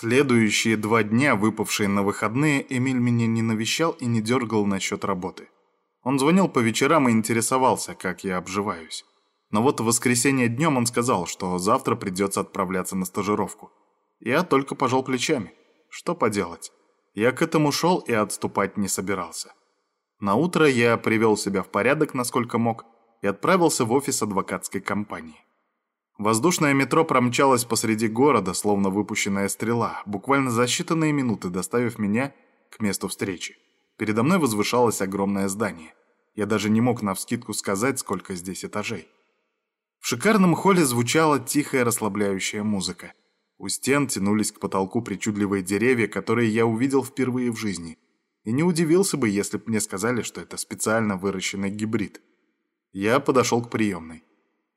Следующие два дня, выпавшие на выходные, Эмиль меня не навещал и не дергал насчет работы. Он звонил по вечерам и интересовался, как я обживаюсь. Но вот в воскресенье днем он сказал, что завтра придется отправляться на стажировку. Я только пожал плечами. Что поделать? Я к этому шел и отступать не собирался. На утро я привел себя в порядок, насколько мог, и отправился в офис адвокатской компании. Воздушное метро промчалось посреди города, словно выпущенная стрела, буквально за считанные минуты доставив меня к месту встречи. Передо мной возвышалось огромное здание. Я даже не мог навскидку сказать, сколько здесь этажей. В шикарном холле звучала тихая расслабляющая музыка. У стен тянулись к потолку причудливые деревья, которые я увидел впервые в жизни. И не удивился бы, если бы мне сказали, что это специально выращенный гибрид. Я подошел к приемной.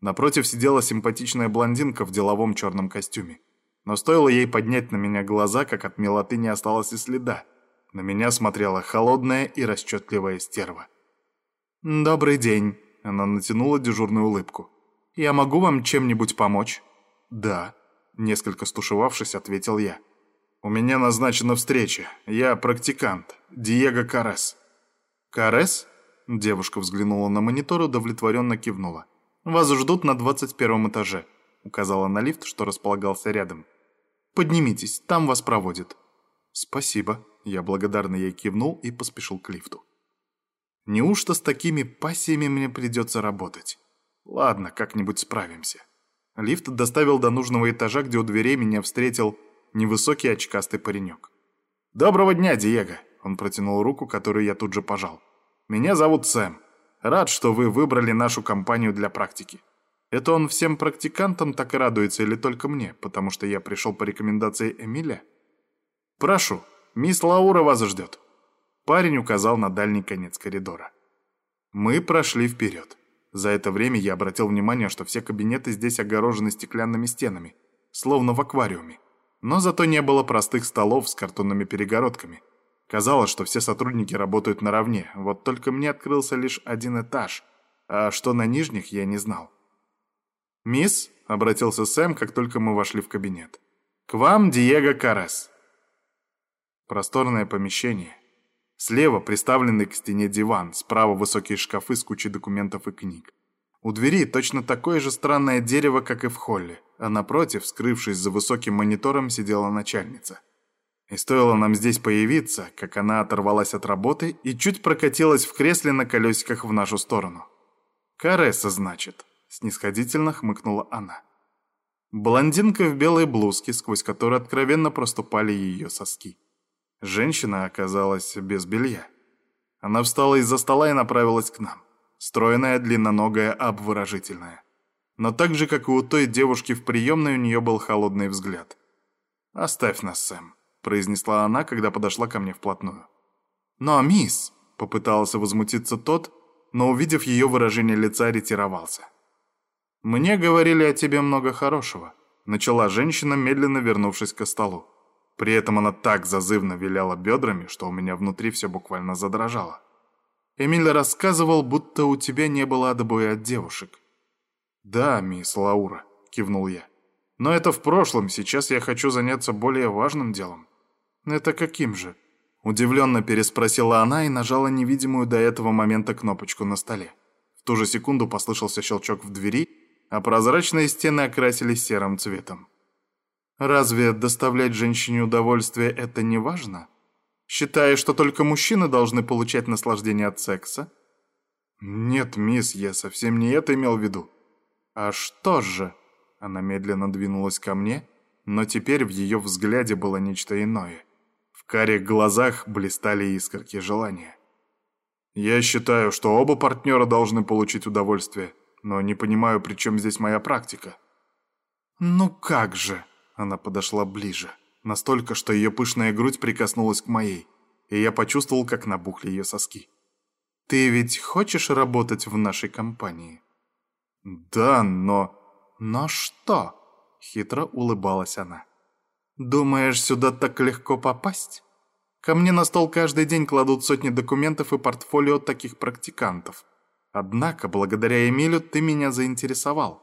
Напротив сидела симпатичная блондинка в деловом черном костюме. Но стоило ей поднять на меня глаза, как от милоты не осталось и следа. На меня смотрела холодная и расчетливая стерва. «Добрый день», — она натянула дежурную улыбку. «Я могу вам чем-нибудь помочь?» «Да», — несколько стушевавшись, ответил я. «У меня назначена встреча. Я практикант. Диего Карес». «Карес?» — девушка взглянула на монитор и удовлетворенно кивнула. «Вас ждут на 21 этаже», — указала на лифт, что располагался рядом. «Поднимитесь, там вас проводят». «Спасибо», — я благодарно ей кивнул и поспешил к лифту. «Неужто с такими пассиями мне придется работать? Ладно, как-нибудь справимся». Лифт доставил до нужного этажа, где у дверей меня встретил невысокий очкастый паренек. «Доброго дня, Диего!» Он протянул руку, которую я тут же пожал. «Меня зовут Сэм. Рад, что вы выбрали нашу компанию для практики. Это он всем практикантам так и радуется или только мне, потому что я пришел по рекомендации Эмиля? Прошу, мисс Лаура вас ждет. Парень указал на дальний конец коридора. Мы прошли вперед. За это время я обратил внимание, что все кабинеты здесь огорожены стеклянными стенами, словно в аквариуме. Но зато не было простых столов с картонными перегородками – Казалось, что все сотрудники работают наравне, вот только мне открылся лишь один этаж, а что на нижних, я не знал. «Мисс», — обратился Сэм, как только мы вошли в кабинет, — «к вам Диего Карес». Просторное помещение. Слева приставленный к стене диван, справа высокие шкафы с кучей документов и книг. У двери точно такое же странное дерево, как и в холле, а напротив, скрывшись за высоким монитором, сидела начальница — и стоило нам здесь появиться, как она оторвалась от работы и чуть прокатилась в кресле на колесиках в нашу сторону. «Каресса, значит», — снисходительно хмыкнула она. Блондинка в белой блузке, сквозь которую откровенно проступали ее соски. Женщина оказалась без белья. Она встала из-за стола и направилась к нам. Стройная, длинноногая, обворожительная. Но так же, как и у той девушки в приемной, у нее был холодный взгляд. «Оставь нас, Сэм», произнесла она, когда подошла ко мне вплотную. «Но, мисс!» — попытался возмутиться тот, но, увидев ее выражение лица, ретировался. «Мне говорили о тебе много хорошего», — начала женщина, медленно вернувшись к столу. При этом она так зазывно виляла бедрами, что у меня внутри все буквально задрожало. Эмиль рассказывал, будто у тебя не было отбоя от девушек. «Да, мисс Лаура», — кивнул я. «Но это в прошлом, сейчас я хочу заняться более важным делом». «Это каким же?» Удивленно переспросила она и нажала невидимую до этого момента кнопочку на столе. В ту же секунду послышался щелчок в двери, а прозрачные стены окрасились серым цветом. «Разве доставлять женщине удовольствие – это не важно? Считая, что только мужчины должны получать наслаждение от секса?» «Нет, мисс, я совсем не это имел в виду». «А что же?» Она медленно двинулась ко мне, но теперь в ее взгляде было нечто иное – в карих глазах блистали искорки желания. Я считаю, что оба партнера должны получить удовольствие, но не понимаю, при чем здесь моя практика. Ну как же? Она подошла ближе, настолько, что ее пышная грудь прикоснулась к моей, и я почувствовал, как набухли ее соски. Ты ведь хочешь работать в нашей компании? Да, но... Но что? Хитро улыбалась она. Думаешь, сюда так легко попасть? Ко мне на стол каждый день кладут сотни документов и портфолио таких практикантов. Однако, благодаря Эмилю ты меня заинтересовал.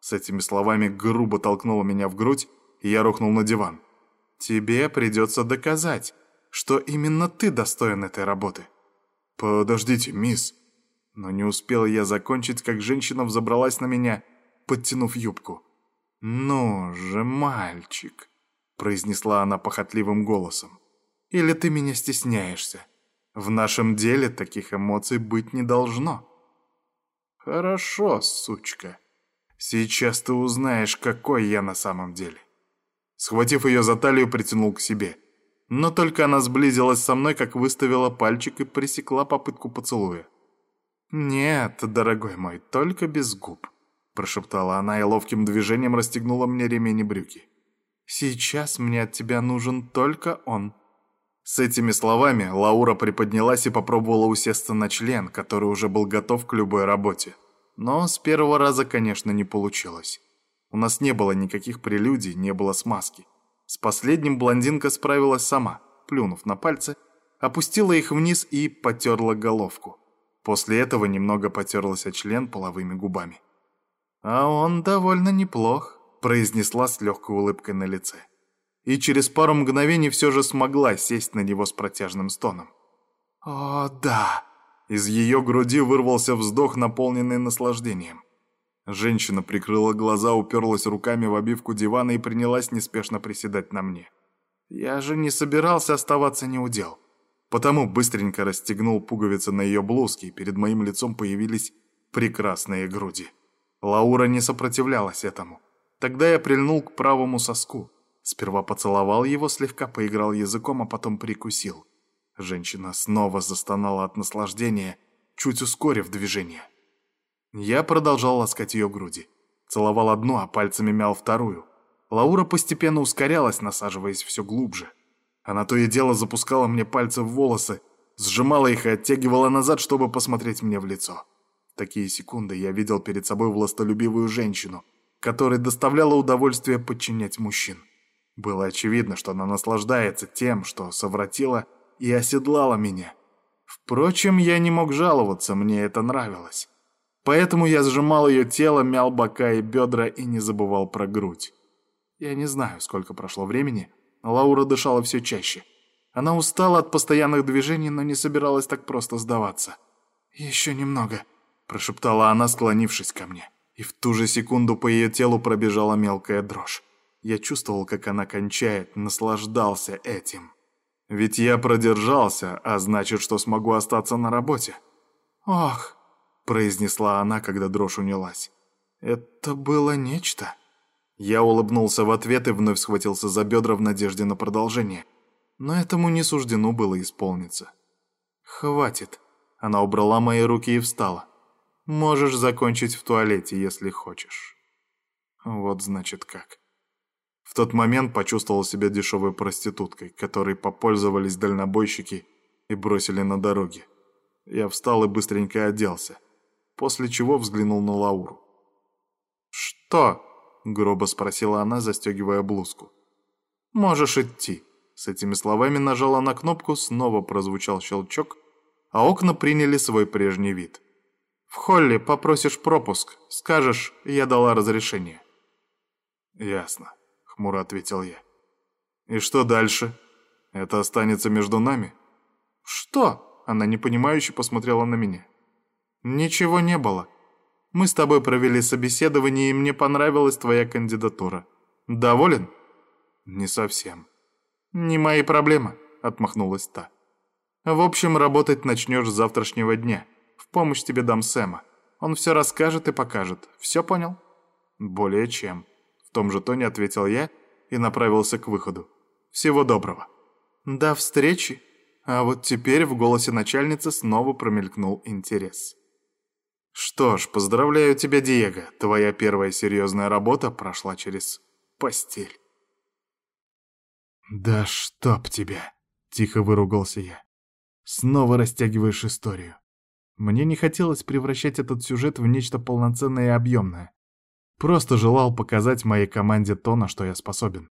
С этими словами грубо толкнула меня в грудь, и я рухнул на диван. Тебе придется доказать, что именно ты достоин этой работы. Подождите, мисс. Но не успел я закончить, как женщина взобралась на меня, подтянув юбку. «Ну же, мальчик», — произнесла она похотливым голосом. «Или ты меня стесняешься? В нашем деле таких эмоций быть не должно». «Хорошо, сучка. Сейчас ты узнаешь, какой я на самом деле». Схватив ее за талию, притянул к себе. Но только она сблизилась со мной, как выставила пальчик и пресекла попытку поцелуя. «Нет, дорогой мой, только без губ», — прошептала она и ловким движением расстегнула мне ремень брюки. «Сейчас мне от тебя нужен только он». С этими словами Лаура приподнялась и попробовала усесться на член, который уже был готов к любой работе. Но с первого раза, конечно, не получилось. У нас не было никаких прелюдий, не было смазки. С последним блондинка справилась сама, плюнув на пальцы, опустила их вниз и потерла головку. После этого немного потерлась о член половыми губами. «А он довольно неплох», — произнесла с легкой улыбкой на лице. И через пару мгновений все же смогла сесть на него с протяжным стоном. «О, да!» Из ее груди вырвался вздох, наполненный наслаждением. Женщина прикрыла глаза, уперлась руками в обивку дивана и принялась неспешно приседать на мне. Я же не собирался оставаться неудел. Потому быстренько расстегнул пуговицы на ее блузке, и перед моим лицом появились прекрасные груди. Лаура не сопротивлялась этому. Тогда я прильнул к правому соску. Сперва поцеловал его, слегка поиграл языком, а потом прикусил. Женщина снова застонала от наслаждения, чуть ускорив движение. Я продолжал ласкать ее груди. Целовал одну, а пальцами мял вторую. Лаура постепенно ускорялась, насаживаясь все глубже. Она то и дело запускала мне пальцы в волосы, сжимала их и оттягивала назад, чтобы посмотреть мне в лицо. В такие секунды я видел перед собой властолюбивую женщину, которой доставляло удовольствие подчинять мужчин. Было очевидно, что она наслаждается тем, что совратила и оседлала меня. Впрочем, я не мог жаловаться, мне это нравилось. Поэтому я сжимал ее тело, мял бока и бедра и не забывал про грудь. Я не знаю, сколько прошло времени, Лаура дышала все чаще. Она устала от постоянных движений, но не собиралась так просто сдаваться. «Еще немного», — прошептала она, склонившись ко мне. И в ту же секунду по ее телу пробежала мелкая дрожь. Я чувствовал, как она кончает, наслаждался этим. Ведь я продержался, а значит, что смогу остаться на работе. «Ох!» произнесла она, когда дрожь унялась. Это было нечто. Я улыбнулся в ответ и вновь схватился за бедра в надежде на продолжение. Но этому не суждено было исполниться. «Хватит». Она убрала мои руки и встала. «Можешь закончить в туалете, если хочешь». Вот значит как. В тот момент почувствовал себя дешевой проституткой, которой попользовались дальнобойщики и бросили на дороге. Я встал и быстренько оделся после чего взглянул на Лауру. «Что?» — грубо спросила она, застегивая блузку. «Можешь идти». С этими словами нажала на кнопку, снова прозвучал щелчок, а окна приняли свой прежний вид. «В холле попросишь пропуск, скажешь, я дала разрешение». «Ясно», — хмуро ответил я. «И что дальше? Это останется между нами?» «Что?» — она непонимающе посмотрела на меня. «Ничего не было. Мы с тобой провели собеседование, и мне понравилась твоя кандидатура. Доволен?» «Не совсем». «Не мои проблемы», — отмахнулась та. «В общем, работать начнешь с завтрашнего дня. Помощь тебе дам Сэма. Он все расскажет и покажет. Все понял?» «Более чем». В том же тоне ответил я и направился к выходу. «Всего доброго». «До встречи». А вот теперь в голосе начальницы снова промелькнул интерес. Что ж, поздравляю тебя, Диего. Твоя первая серьезная работа прошла через постель. Да чтоб тебя, тихо выругался я. Снова растягиваешь историю. Мне не хотелось превращать этот сюжет в нечто полноценное и объемное. Просто желал показать моей команде то, на что я способен.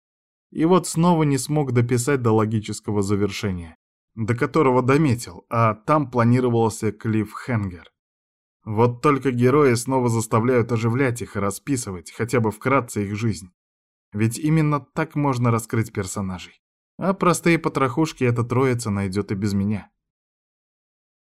И вот снова не смог дописать до логического завершения, до которого дометил, а там планировался клиффхенгер. Вот только герои снова заставляют оживлять их и расписывать, хотя бы вкратце, их жизнь. Ведь именно так можно раскрыть персонажей. А простые потрохушки эта троица найдет и без меня.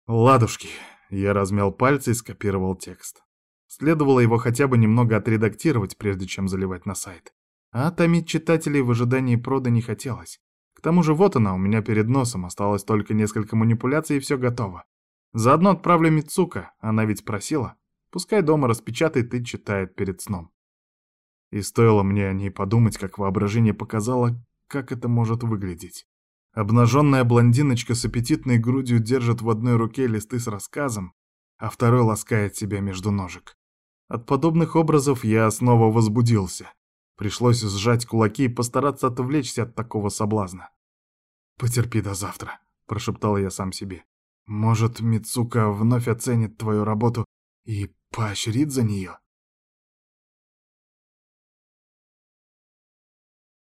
Ладушки. Я размял пальцы и скопировал текст. Следовало его хотя бы немного отредактировать, прежде чем заливать на сайт. А томить читателей в ожидании прода не хотелось. К тому же вот она у меня перед носом, осталось только несколько манипуляций и все готово. Заодно отправлю Мицука, она ведь просила. Пускай дома распечатает и читает перед сном. И стоило мне о ней подумать, как воображение показало, как это может выглядеть. Обнаженная блондиночка с аппетитной грудью держит в одной руке листы с рассказом, а второй ласкает себя между ножек. От подобных образов я снова возбудился. Пришлось сжать кулаки и постараться отвлечься от такого соблазна. «Потерпи до завтра», — прошептал я сам себе. «Может, Мицука вновь оценит твою работу и поощрит за нее?»